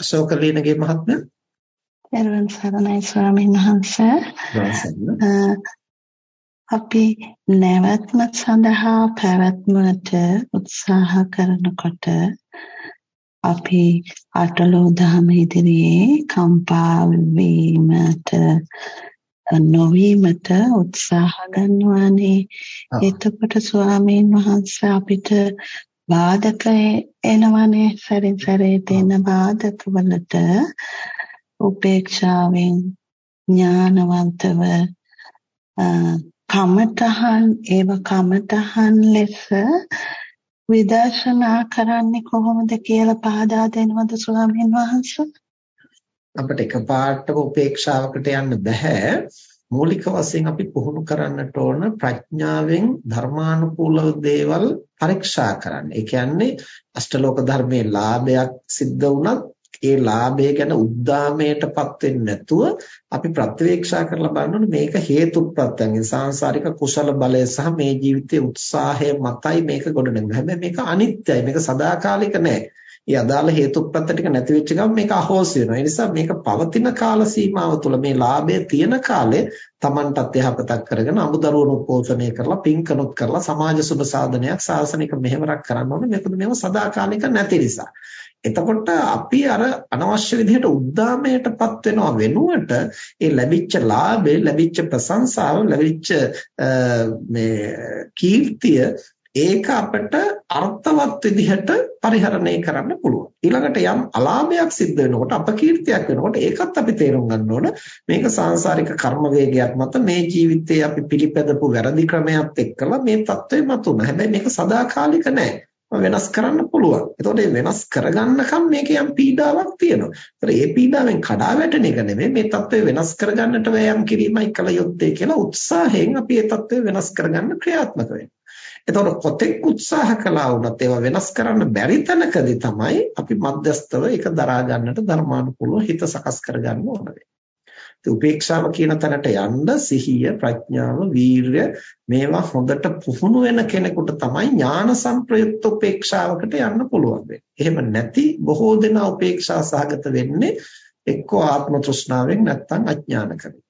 අශෝකලීනගේ මහත්මයා. එරවන් සරණයි ස්වාමීන් වහන්සේ. අපි නැවැත්ම සඳහා පැවැත්මට උත්සාහ කරනකොට අපි අටලෝ දහම ඉදිරියේ කම්පා වීමට නොවීමට උත්සාහ ගන්නවානේ. එතකොට ස්වාමීන් වහන්සේ අපිට බාධක එනවනේ සැරින් සැරේට එන බාධක වලට උපේක්ෂාවෙන් ඥානවන්තව කමතහන් ඒව කමතහන් ලෙස විදර්ශනා කරන්නේ කොහොමද කියලා පහදා දෙනවද ස්වාමීන් වහන්සේ? අපිට එකපාරටම උපේක්ෂාවකට යන්න බෑ මූලික වශයෙන් අපි පුහුණු කරන්නට ඕන ප්‍රඥාවෙන් ධර්මානුකූලව දේවල් පරීක්ෂා කරන්න. ඒ කියන්නේ අෂ්ටලෝක ධර්මයේ ලාභයක් සිද්ධ වුණත් ඒ ලාභය ගැන උද්දාමයටපත් වෙන්නේ නැතුව අපි ප්‍රත්‍යවේක්ෂා කරලා බලනොත් මේක හේතුප්‍රත්‍යයෙන් සාංශාරික කුසල බලය සහ මේ ජීවිතයේ උත්සාහය මතයි මේක ගොඩනැගෙන්නේ. හැබැයි මේක අනිත්‍යයි. මේක සදාකාලික නෑ. ඒ අදාළ හේතුප්‍රත්‍ය ටික නැති වෙච්ච ගමන් මේක අහෝසි වෙනවා. ඒ නිසා මේක පවතින කාල සීමාව තුළ මේ ලාභය තියෙන කාලේ Tamanටත් යහපතක් කරගෙන අමුදරුවනුත් පෝෂණය කරලා පින්කනොත් කරලා සමාජ සුබ සාධනයක් සාසනික මෙහෙවරක් කරන්න ඕනේ. මේකද මේව සදාකාලික නැති නිසා. එතකොට අපි අර අනවශ්‍ය විදිහට උද්දාමයටපත් වෙනව වෙනුවට ඒ ලැබිච්ච ලාභේ ලැබිච්ච ප්‍රශංසාව ලැබිච්ච මේ කීර්තිය ඒක අපිට අර්ථවත් විදිහට පරිහරණය කරන්න පුළුවන්. ඊළඟට යම් අලාභයක් සිද්ධ වෙනකොට අපකීර්තියක් වෙනකොට ඒකත් අපි තේරුම් ගන්න ඕන මේක සාංශාරික කර්ම වේගයක් මත මේ ජීවිතයේ අපි පිළිපැදපු වැරදි ක්‍රමයක් එක්කලා මේ தત્ත්වය මතුණා. හැබැයි මේක සදාකාලික නෑ. වෙනස් කරන්න පුළුවන්. එතකොට මේ වෙනස් කරගන්නකම් මේකේ යම් පීඩාවක් තියෙනවා. ඒතර ඒ පීඩාවෙන් කඩා වැටෙන එක නෙමෙයි මේ தත්ත්වය වෙනස් කරගන්නට වෑයම් කිරීමයි කල යුත්තේ කියලා උත්සාහයෙන් අපි ඒ தත්ත්වය වෙනස් කරගන්න ක්‍රියාත්මක වෙනවා. එතකොට කොතෙක් උත්සාහ කළා වුණත් ඒවා වෙනස් කරන්න බැරි තැනකදී තමයි අපි මධ්‍යස්තව ඒක දරා ගන්නට ධර්මානුකූලව හිත සකස් කරගන්න ඕන වෙන්නේ. උපේක්ෂාව කියන තැනට යන්න සිහිය ප්‍රඥාව වීරය මේවා හොඳට පුහුණු වෙන කෙනෙකුට තමයි ඥාන සංප්‍රයුක්ත උපේක්ෂාවකට යන්න පුළුවන් වෙන්නේ. එහෙම නැති බොහෝ දෙනා උපේක්ෂා සහගත වෙන්නේ එක්කෝ ආත්ම තෘෂ්ණාවෙන් නැත්නම් අඥානකමින්.